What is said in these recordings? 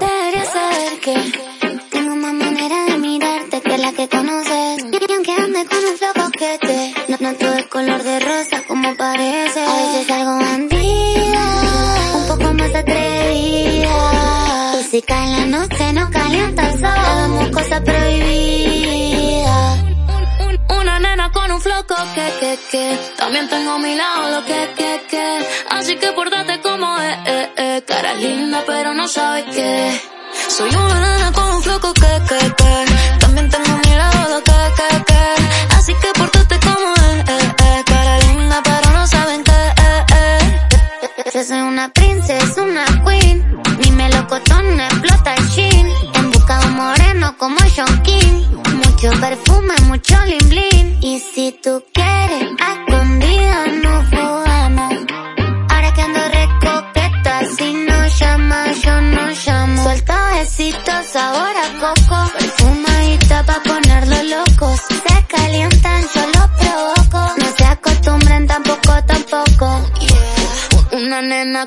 Deberías saber que tengo más manera de mirarte que la que conoces. Y aunque ande con un flow coquete, no, no todo es color de rosa como parece. A veces algo bandida, un poco más atrevida. Y si cae la noche no calienta el sol, hagamos cosas prohibidas. Una nena con un flow que que que También tengo mi lado lo que Así que pórtate como eh eh eh. Cara linda pero no sabes qué. Soy una nena con un flow que que que. También tengo mi lado lo que que que. Así que pórtate como eh eh eh. Cara linda pero no saben qué eh eh. Yo soy una princesa, una queen. Mi melocotón explota el shin En busca de un moreno como John King. Mucho perfume, mucho bling. Y si tú quieres,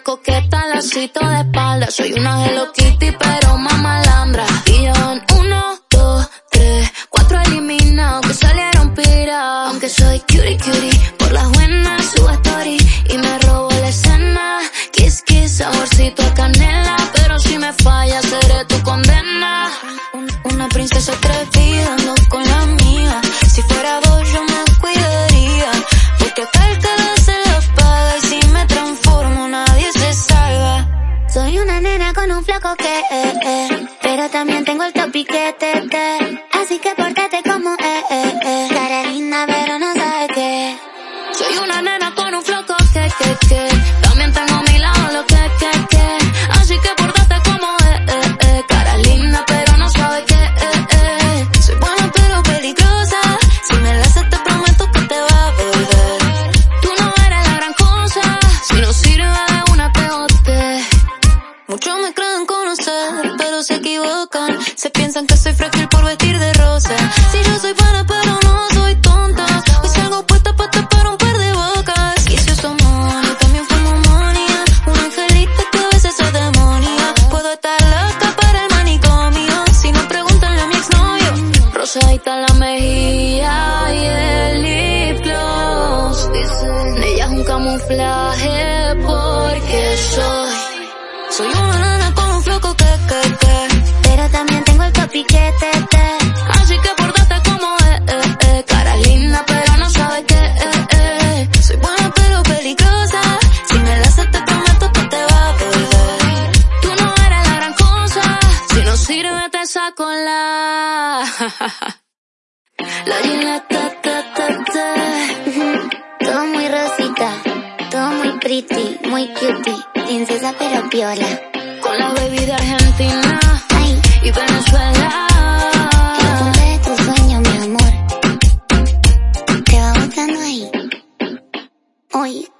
Coqueta, lacito de espalda. Soy una Hello Kitty pero más malandra. En uno, dos, tres, cuatro eliminados que salieron pira. Aunque soy cutie cutie, por las buenas subo story. Y me robo la escena. Kiss kiss, saborcito a canela. Pero si me falla seré tu condena. Un- Una princesa atrevida, ando con que eh, eh, pero también tengo el topiquete te. Así que pórtate como eh, eh, eh. Cara linda pero no sabe qué. Soy una Muchos me creen conocer, pero se equivocan. Se piensan que soy frágil por vestir de rosa. Si yo soy buena, pero no soy tonta. Hoy salgo puesta para tapar un par de bocas. Y si uso money, también fumo money. Un angelito que a veces es demonia. Puedo estar loca para el manicomio. Si no preguntan a mi exnovio. Rosadita en la mejilla y el lip gloss. Dicen, ella es un camuflaje porque soy. Soy una nana con un floco que, que, que. Pero también tengo el topiquete te. Así que pórtate como eh, eh, eh. Cara linda pero no sabe qué, eh, eh. Soy buena pero peligrosa. Si me haces te prometo que te va a volver Tú no eres la gran cosa. Si no sirve te saco la. La gileta, ta, ta, ta. Todo muy rosita, todo muy pretty, muy cutie francesa pero piola. Con la baby de Argentina Ay. y Venezuela. Que tu sueño, mi amor. Te va gustando ahí. Hoy.